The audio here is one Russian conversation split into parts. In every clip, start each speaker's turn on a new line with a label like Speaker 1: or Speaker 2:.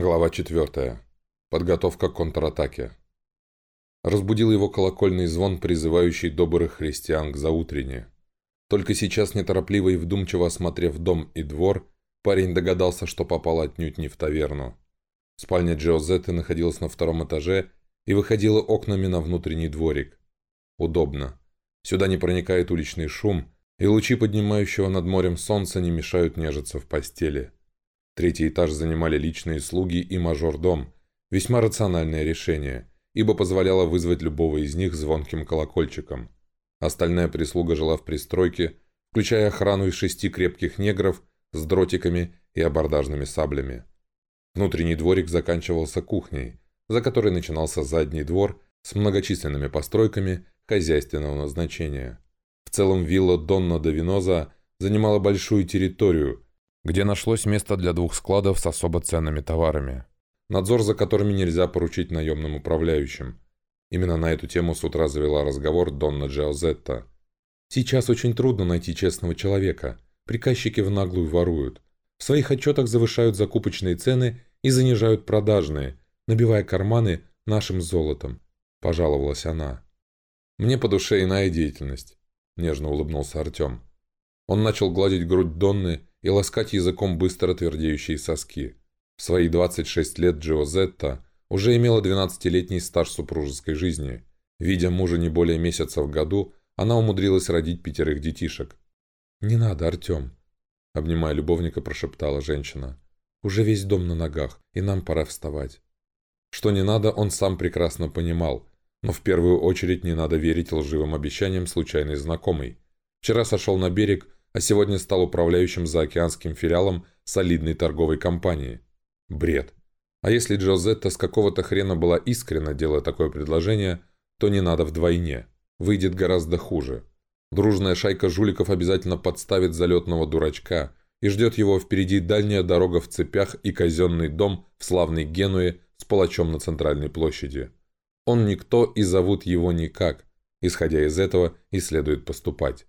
Speaker 1: Глава 4. Подготовка к контратаке. Разбудил его колокольный звон, призывающий добрых христиан к заутрене. Только сейчас, неторопливо и вдумчиво осмотрев дом и двор, парень догадался, что попал отнюдь не в таверну. Спальня Джозетты находилась на втором этаже и выходила окнами на внутренний дворик. Удобно. Сюда не проникает уличный шум, и лучи поднимающего над морем солнца не мешают нежиться в постели. Третий этаж занимали личные слуги и мажордом. Весьма рациональное решение, ибо позволяло вызвать любого из них звонким колокольчиком. Остальная прислуга жила в пристройке, включая охрану из шести крепких негров с дротиками и абордажными саблями. Внутренний дворик заканчивался кухней, за которой начинался задний двор с многочисленными постройками хозяйственного назначения. В целом вилла Донна Давиноза занимала большую территорию – где нашлось место для двух складов с особо ценными товарами, надзор за которыми нельзя поручить наемным управляющим. Именно на эту тему с утра завела разговор Донна Джиозетта. «Сейчас очень трудно найти честного человека. Приказчики в наглую воруют. В своих отчетах завышают закупочные цены и занижают продажные, набивая карманы нашим золотом», – пожаловалась она. «Мне по душе иная деятельность», – нежно улыбнулся Артем. Он начал гладить грудь Донны, и ласкать языком быстро твердеющие соски. В свои 26 лет Джиозетта уже имела 12-летний стаж супружеской жизни. Видя мужа не более месяца в году, она умудрилась родить пятерых детишек. «Не надо, Артем», — обнимая любовника, прошептала женщина. «Уже весь дом на ногах, и нам пора вставать». Что не надо, он сам прекрасно понимал, но в первую очередь не надо верить лживым обещаниям случайной знакомой. Вчера сошел на берег, а сегодня стал управляющим заокеанским филиалом солидной торговой компании. Бред. А если Джозетта с какого-то хрена была искренна, делая такое предложение, то не надо вдвойне. Выйдет гораздо хуже. Дружная шайка жуликов обязательно подставит залетного дурачка, и ждет его впереди дальняя дорога в цепях и казенный дом в славной Генуе с палачом на центральной площади. Он никто и зовут его никак. Исходя из этого и следует поступать.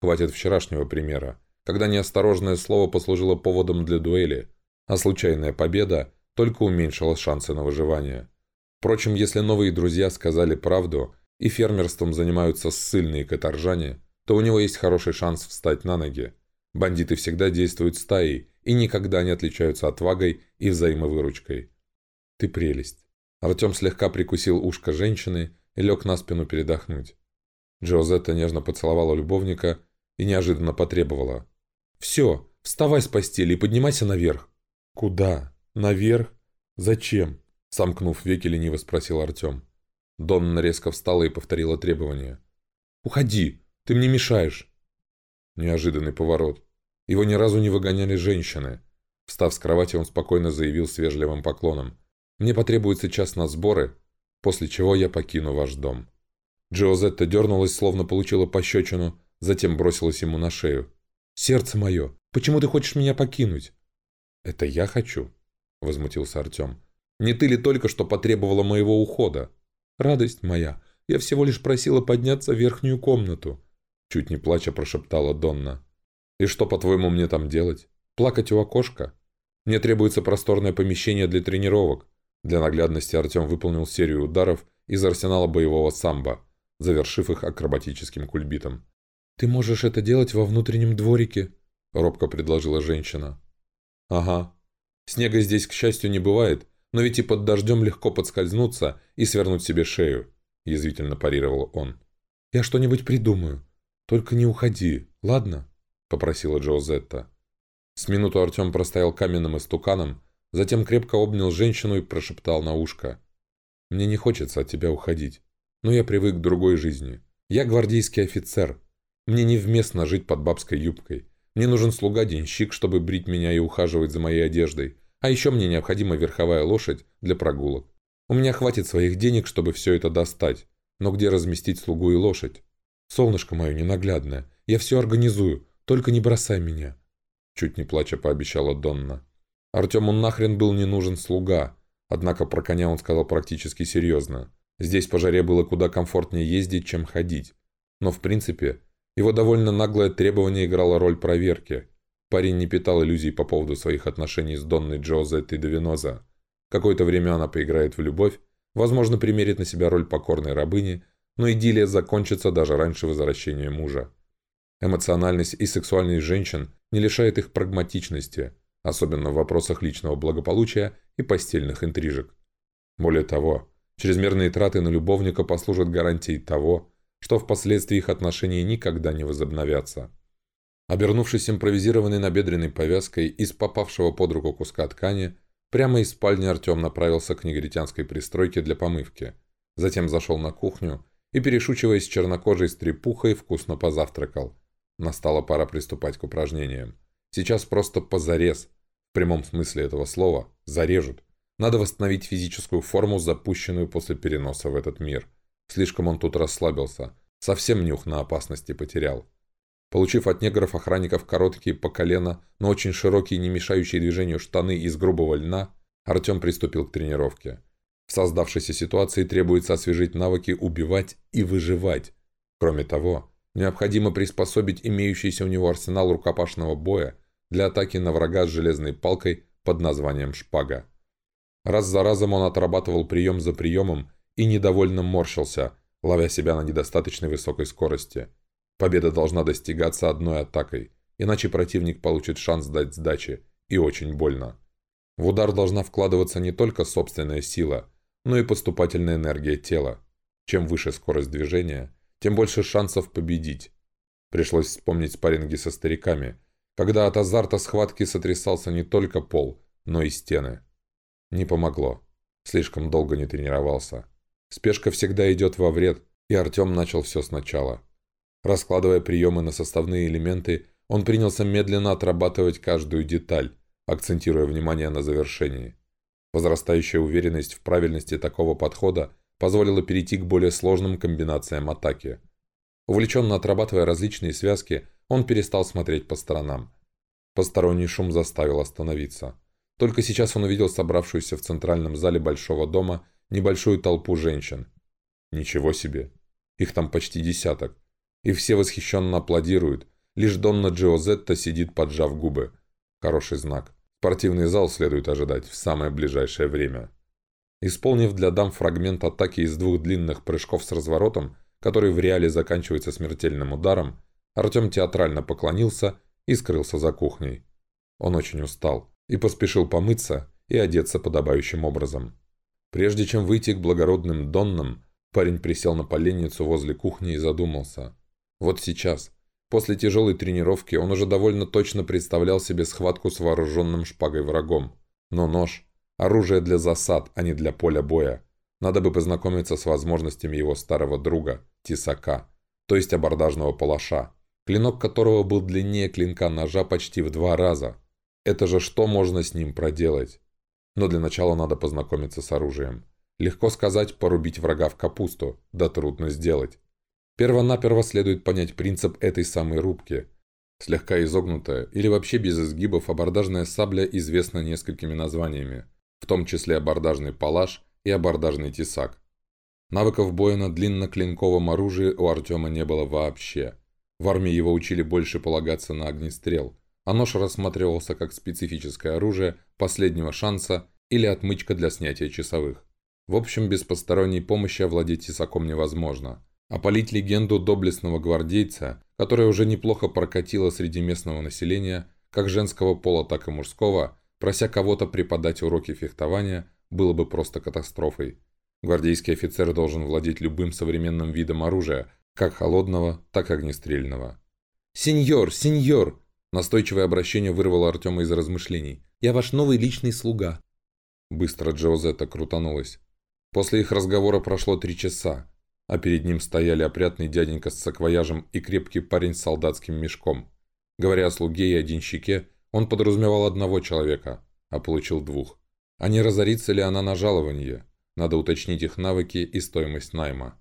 Speaker 1: Хватит вчерашнего примера, когда неосторожное слово послужило поводом для дуэли, а случайная победа только уменьшила шансы на выживание. Впрочем, если новые друзья сказали правду и фермерством занимаются ссыльные каторжане, то у него есть хороший шанс встать на ноги. Бандиты всегда действуют стаей и никогда не отличаются отвагой и взаимовыручкой. «Ты прелесть». Артем слегка прикусил ушко женщины и лег на спину передохнуть. Джозетта нежно поцеловала любовника и неожиданно потребовала. «Все, вставай с постели и поднимайся наверх». «Куда? Наверх? Зачем?» Сомкнув веки, лениво спросил Артем. Донна резко встала и повторила требование. «Уходи! Ты мне мешаешь!» Неожиданный поворот. Его ни разу не выгоняли женщины. Встав с кровати, он спокойно заявил с вежливым поклоном. «Мне потребуется час на сборы, после чего я покину ваш дом». Джозетта дернулась, словно получила пощечину, затем бросилась ему на шею. «Сердце мое, почему ты хочешь меня покинуть?» «Это я хочу», — возмутился Артем. «Не ты ли только что потребовала моего ухода?» «Радость моя, я всего лишь просила подняться в верхнюю комнату», — чуть не плача прошептала Донна. «И что, по-твоему, мне там делать? Плакать у окошка? Мне требуется просторное помещение для тренировок». Для наглядности Артем выполнил серию ударов из арсенала боевого самбо, завершив их акробатическим кульбитом. «Ты можешь это делать во внутреннем дворике», — робко предложила женщина. «Ага. Снега здесь, к счастью, не бывает, но ведь и под дождем легко подскользнуться и свернуть себе шею», — язвительно парировал он. «Я что-нибудь придумаю. Только не уходи, ладно?» — попросила Джозетта. С минуту Артем простоял каменным истуканом, затем крепко обнял женщину и прошептал на ушко. «Мне не хочется от тебя уходить, но я привык к другой жизни. Я гвардейский офицер, мне невместно жить под бабской юбкой. Мне нужен слуга-денщик, чтобы брить меня и ухаживать за моей одеждой. А еще мне необходима верховая лошадь для прогулок. У меня хватит своих денег, чтобы все это достать. Но где разместить слугу и лошадь? Солнышко мое ненаглядное, я все организую, только не бросай меня. Чуть не плача пообещала Донна. Артему нахрен был не нужен слуга. Однако про коня он сказал практически серьезно. Здесь по жаре было куда комфортнее ездить, чем ходить. Но в принципе, его довольно наглое требование играло роль проверки. Парень не питал иллюзий по поводу своих отношений с Донной Джозеттой Давиноза. Какое-то время она поиграет в любовь, возможно, примерит на себя роль покорной рабыни, но идиллия закончится даже раньше возвращения мужа. Эмоциональность и сексуальность женщин не лишает их прагматичности, особенно в вопросах личного благополучия и постельных интрижек. Более того, чрезмерные траты на любовника послужат гарантией того, что впоследствии их отношения никогда не возобновятся. Обернувшись импровизированной набедренной повязкой из попавшего под руку куска ткани, прямо из спальни Артем направился к негритянской пристройке для помывки. Затем зашел на кухню и, перешучиваясь с чернокожей стрепухой, вкусно позавтракал. Настала пора приступать к упражнениям. Сейчас просто позарез, в прямом смысле этого слова, зарежут. Надо восстановить физическую форму, запущенную после переноса в этот мир. Слишком он тут расслабился, совсем нюх на опасности потерял. Получив от негров-охранников короткие по колено, но очень широкие, не мешающие движению штаны из грубого льна, Артем приступил к тренировке. В создавшейся ситуации требуется освежить навыки убивать и выживать. Кроме того, необходимо приспособить имеющийся у него арсенал рукопашного боя для атаки на врага с железной палкой под названием шпага. Раз за разом он отрабатывал прием за приемом и недовольно морщился, ловя себя на недостаточной высокой скорости. Победа должна достигаться одной атакой, иначе противник получит шанс дать сдачи, и очень больно. В удар должна вкладываться не только собственная сила, но и поступательная энергия тела. Чем выше скорость движения, тем больше шансов победить. Пришлось вспомнить спарринги со стариками, когда от азарта схватки сотрясался не только пол, но и стены. Не помогло. Слишком долго не тренировался. Спешка всегда идет во вред, и Артем начал все сначала. Раскладывая приемы на составные элементы, он принялся медленно отрабатывать каждую деталь, акцентируя внимание на завершении. Возрастающая уверенность в правильности такого подхода позволила перейти к более сложным комбинациям атаки. Увлеченно отрабатывая различные связки, он перестал смотреть по сторонам. Посторонний шум заставил остановиться. Только сейчас он увидел собравшуюся в центральном зале большого дома небольшую толпу женщин. Ничего себе! Их там почти десяток и все восхищенно аплодируют. Лишь Донна Джиозетта сидит, поджав губы. Хороший знак. Спортивный зал следует ожидать в самое ближайшее время. Исполнив для дам фрагмент атаки из двух длинных прыжков с разворотом, который в реале заканчивается смертельным ударом, Артем театрально поклонился и скрылся за кухней. Он очень устал и поспешил помыться и одеться подобающим образом. Прежде чем выйти к благородным Доннам, парень присел на поленницу возле кухни и задумался. Вот сейчас, после тяжелой тренировки, он уже довольно точно представлял себе схватку с вооруженным шпагой врагом. Но нож – оружие для засад, а не для поля боя. Надо бы познакомиться с возможностями его старого друга, тесака, то есть абордажного палаша, клинок которого был длиннее клинка ножа почти в два раза. Это же что можно с ним проделать? Но для начала надо познакомиться с оружием. Легко сказать порубить врага в капусту, да трудно сделать. Первонаперво следует понять принцип этой самой рубки. Слегка изогнутая или вообще без изгибов абордажная сабля известна несколькими названиями, в том числе абордажный палаш и абордажный тесак. Навыков боя на длинноклинковом оружии у Артема не было вообще. В армии его учили больше полагаться на огнестрел, а нож рассматривался как специфическое оружие последнего шанса или отмычка для снятия часовых. В общем, без посторонней помощи овладеть тесаком невозможно – Опалить легенду доблестного гвардейца, которая уже неплохо прокатила среди местного населения, как женского пола, так и мужского, прося кого-то преподать уроки фехтования, было бы просто катастрофой. Гвардейский офицер должен владеть любым современным видом оружия, как холодного, так и огнестрельного.
Speaker 2: «Сеньор, сеньор!» Настойчивое обращение вырвало Артема из размышлений. «Я ваш новый личный слуга».
Speaker 1: Быстро Джозетта крутанулась. После их разговора прошло три часа, а перед ним стояли опрятный дяденька с саквояжем и крепкий парень с солдатским мешком. Говоря о слуге и один щеке, он подразумевал одного человека, а получил двух. А не разорится ли она на жалование? Надо уточнить их навыки и стоимость найма.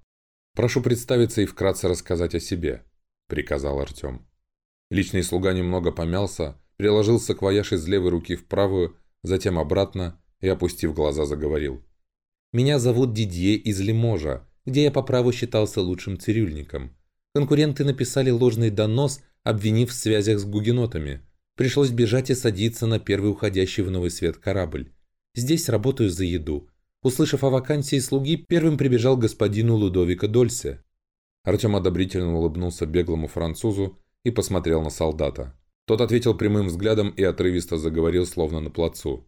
Speaker 1: «Прошу представиться и вкратце рассказать о себе», – приказал Артем. Личный слуга немного помялся, приложил саквояж из левой руки в правую, затем обратно и, опустив глаза, заговорил.
Speaker 2: «Меня зовут Дидье из Лиможа, где я по праву считался лучшим цирюльником. Конкуренты написали ложный донос, обвинив в связях с гугенотами. Пришлось бежать и садиться на первый уходящий в новый свет корабль. Здесь работаю за еду. Услышав о вакансии слуги, первым прибежал господину Лудовика Дольсе.
Speaker 1: Артем одобрительно улыбнулся беглому французу и посмотрел на солдата. Тот ответил прямым взглядом и отрывисто заговорил, словно на плацу.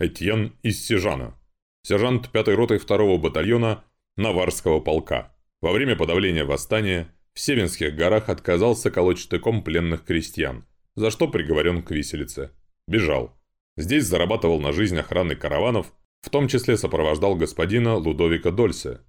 Speaker 1: «Этьен из Сижана. Сержант пятой роты второго батальона Наварского полка. Во время подавления восстания в Севенских горах отказался колоть штыком пленных крестьян, за что приговорен к виселице. Бежал. Здесь зарабатывал на жизнь охраны караванов, в том числе сопровождал господина Лудовика Дольсе.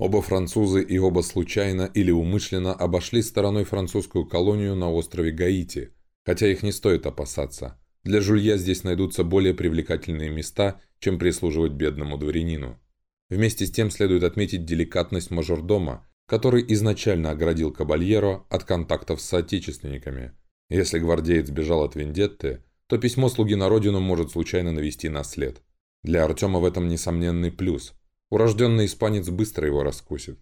Speaker 1: Оба французы и оба случайно или умышленно обошли стороной французскую колонию на острове Гаити, хотя их не стоит опасаться. Для жулья здесь найдутся более привлекательные места, чем прислуживать бедному дворянину. Вместе с тем следует отметить деликатность мажордома, который изначально оградил Кабальеро от контактов с соотечественниками. Если гвардеец бежал от Вендетты, то письмо слуги на родину может случайно навести на след. Для Артема в этом несомненный плюс – Урожденный испанец быстро его раскусит.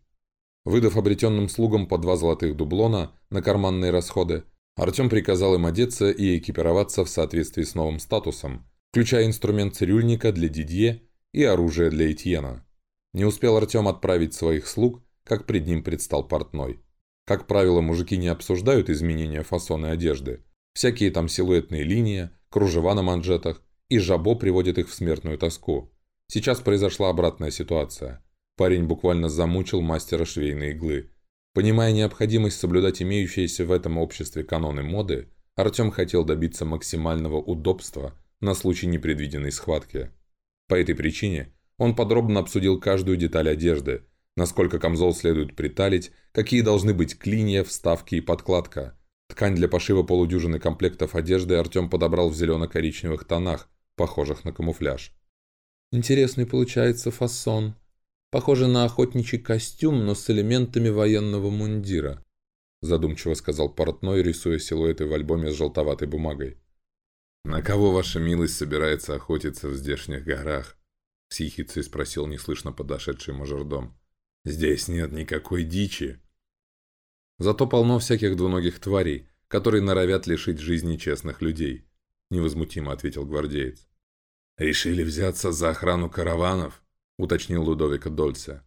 Speaker 1: Выдав обретенным слугам по два золотых дублона на карманные расходы, Артем приказал им одеться и экипироваться в соответствии с новым статусом, включая инструмент цирюльника для Дидье и оружие для Этьена. Не успел Артем отправить своих слуг, как пред ним предстал портной. Как правило, мужики не обсуждают изменения фасона одежды. Всякие там силуэтные линии, кружева на манжетах и жабо приводят их в смертную тоску. Сейчас произошла обратная ситуация. Парень буквально замучил мастера швейной иглы. Понимая необходимость соблюдать имеющиеся в этом обществе каноны моды, Артем хотел добиться максимального удобства на случай непредвиденной схватки. По этой причине он подробно обсудил каждую деталь одежды, насколько камзол следует приталить, какие должны быть клинья, вставки и подкладка. Ткань для пошива полудюжины комплектов одежды Артем подобрал в зелено-коричневых тонах, похожих на камуфляж.
Speaker 2: Интересный получается фасон. Похоже на охотничий костюм, но с элементами военного мундира. Задумчиво сказал портной, рисуя силуэты в альбоме с желтоватой бумагой.
Speaker 1: «На кого ваша милость собирается охотиться в здешних горах?» С ехицей спросил неслышно подошедший мажордом. «Здесь нет никакой дичи». «Зато полно всяких двуногих тварей, которые норовят лишить жизни честных людей», невозмутимо ответил гвардеец.
Speaker 3: «Решили взяться за охрану караванов?» – уточнил Лудовика Дольце.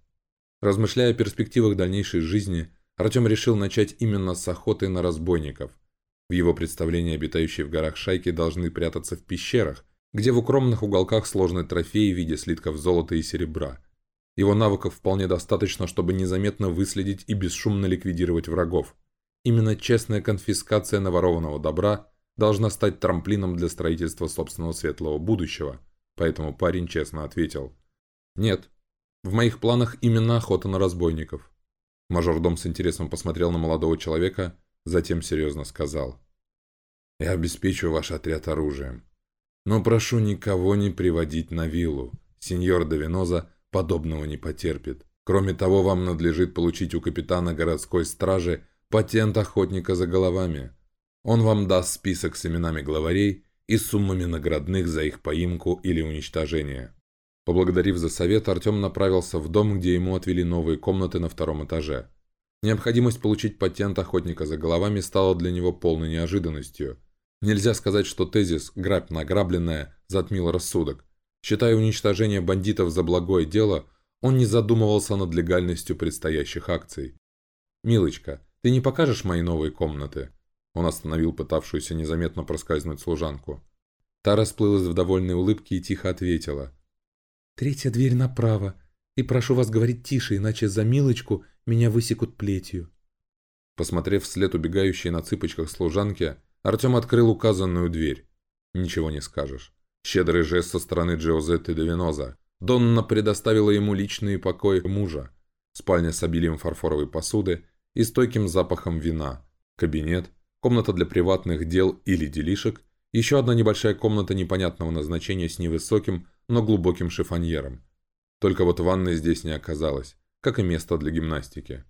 Speaker 2: Размышляя о перспективах дальнейшей жизни, Артем решил начать именно с охоты на разбойников. В его представлении обитающие в горах шайки должны прятаться в пещерах, где в укромных уголках сложны трофеи в виде слитков золота и серебра. Его навыков вполне достаточно, чтобы незаметно выследить и бесшумно ликвидировать врагов. Именно честная конфискация наворованного добра должна стать трамплином для строительства собственного светлого будущего, поэтому парень честно ответил. «Нет, в моих планах именно охота на разбойников». Мажордом с интересом посмотрел на молодого человека, затем серьезно сказал. «Я обеспечу ваш отряд оружием. Но прошу никого не приводить на виллу. Сеньор Давиноза подобного не потерпит. Кроме того, вам надлежит получить у капитана городской стражи патент охотника за головами. Он вам даст список с именами главарей и суммами наградных за их поимку или уничтожение. Поблагодарив за совет, Артем направился в дом, где ему отвели новые комнаты на втором этаже. Необходимость получить патент охотника за головами стала для него полной неожиданностью. Нельзя сказать, что тезис «грабь награбленное» затмил рассудок. Считая уничтожение бандитов за благое дело, он не задумывался над легальностью предстоящих акций. «Милочка, ты не покажешь мои новые комнаты?» Он остановил пытавшуюся незаметно проскользнуть служанку. Та расплылась в довольной улыбке и тихо ответила. «Третья дверь направо. И прошу вас говорить тише, иначе за милочку меня высекут плетью». Посмотрев вслед убегающей на цыпочках служанки, Артем открыл указанную дверь. Ничего не скажешь. Щедрый жест со стороны Джозетты де Веноза. Донна предоставила ему личные покои мужа. Спальня с обилием фарфоровой посуды и стойким запахом вина. Кабинет, комната для приватных дел или делишек, еще одна небольшая комната непонятного назначения с невысоким, но глубоким шифоньером. Только вот ванной здесь не оказалось, как и место для гимнастики.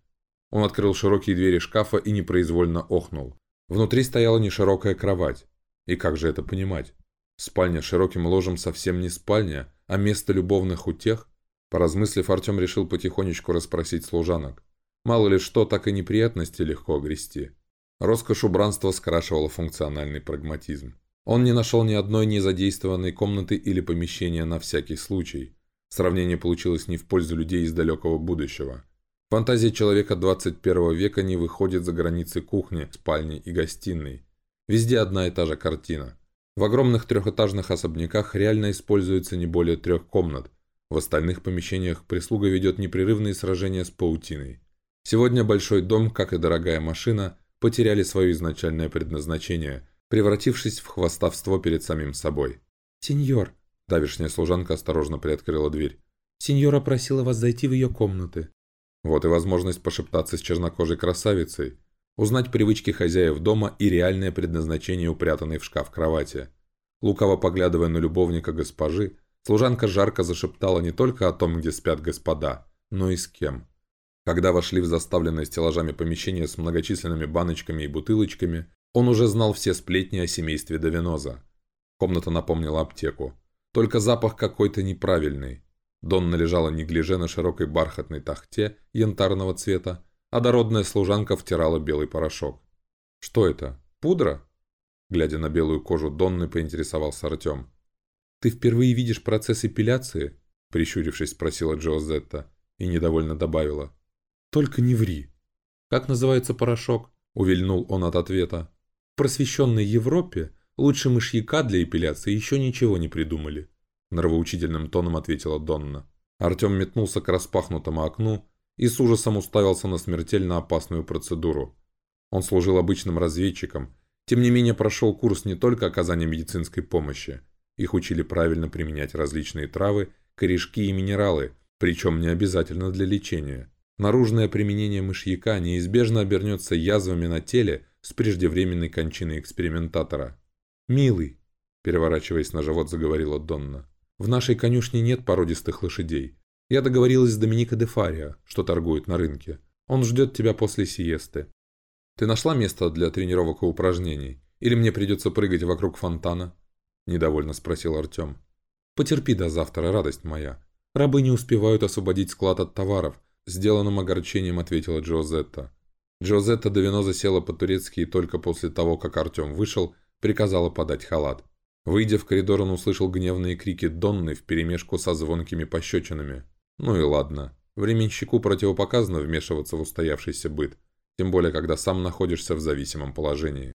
Speaker 2: Он открыл широкие двери шкафа и непроизвольно охнул. Внутри стояла неширокая кровать. И как же это понимать? Спальня широким ложем совсем не спальня, а место любовных утех? Поразмыслив, Артем решил потихонечку расспросить служанок. Мало ли что, так и неприятности легко огрести. Роскошь убранства скрашивала функциональный прагматизм. Он не нашел ни одной незадействованной комнаты или помещения на всякий случай. Сравнение получилось не в пользу людей из далекого будущего. Фантазия человека 21 века не выходит за границы кухни, спальни и гостиной. Везде одна и та же картина. В огромных трехэтажных особняках реально используется не более трех комнат. В остальных помещениях прислуга ведет непрерывные сражения с паутиной. Сегодня большой дом, как и дорогая машина, потеряли свое изначальное предназначение, превратившись в хвастовство перед самим собой.
Speaker 4: «Сеньор!» – давешняя служанка осторожно приоткрыла дверь. «Сеньора просила вас зайти в ее комнаты».
Speaker 2: Вот и возможность пошептаться с чернокожей красавицей, узнать привычки хозяев дома и реальное предназначение упрятанной в шкаф кровати. Лукаво поглядывая на любовника госпожи, служанка жарко зашептала не только о том, где спят господа, но и с кем. Когда вошли в заставленное стеллажами помещение с многочисленными баночками и бутылочками, он уже знал все сплетни о семействе Давиноза. Комната напомнила аптеку. Только запах какой-то неправильный. Донна лежала неглиже на широкой бархатной тахте янтарного цвета, а дородная служанка втирала белый порошок. «Что это? Пудра?» Глядя на белую кожу Донны, поинтересовался Артем.
Speaker 4: «Ты впервые видишь процесс эпиляции?»
Speaker 2: Прищурившись, спросила Джозетта и недовольно добавила.
Speaker 4: «Только не ври».
Speaker 2: «Как называется порошок?» Увильнул он от ответа.
Speaker 4: «В просвещенной Европе лучше мышьяка для эпиляции еще ничего не придумали.
Speaker 2: Нравоучительным тоном ответила Донна. Артем метнулся к распахнутому окну и с ужасом уставился на смертельно опасную процедуру. Он служил обычным разведчиком, тем не менее прошел курс не только оказания медицинской помощи. Их учили правильно применять различные травы, корешки и минералы, причем не обязательно для лечения. Наружное применение мышьяка неизбежно обернется язвами на теле с преждевременной кончиной экспериментатора.
Speaker 4: «Милый», –
Speaker 2: переворачиваясь на живот, заговорила Донна,
Speaker 4: в нашей конюшне нет породистых лошадей. Я договорилась с Доминика де Фарио, что торгует на рынке. Он ждет тебя после сиесты.
Speaker 2: Ты нашла место для тренировок и упражнений? Или мне придется прыгать вокруг фонтана?» Недовольно спросил Артем.
Speaker 4: «Потерпи до завтра, радость моя. Рабы не успевают освободить склад от товаров», сделанным огорчением ответила Джозетта.
Speaker 2: Джозетта давно засела по-турецки и только после того, как Артем вышел, приказала подать халат. Выйдя в коридор, он услышал гневные крики Донны вперемешку со звонкими пощечинами. Ну и ладно. Временщику противопоказано вмешиваться в устоявшийся быт, тем более, когда сам находишься в зависимом положении.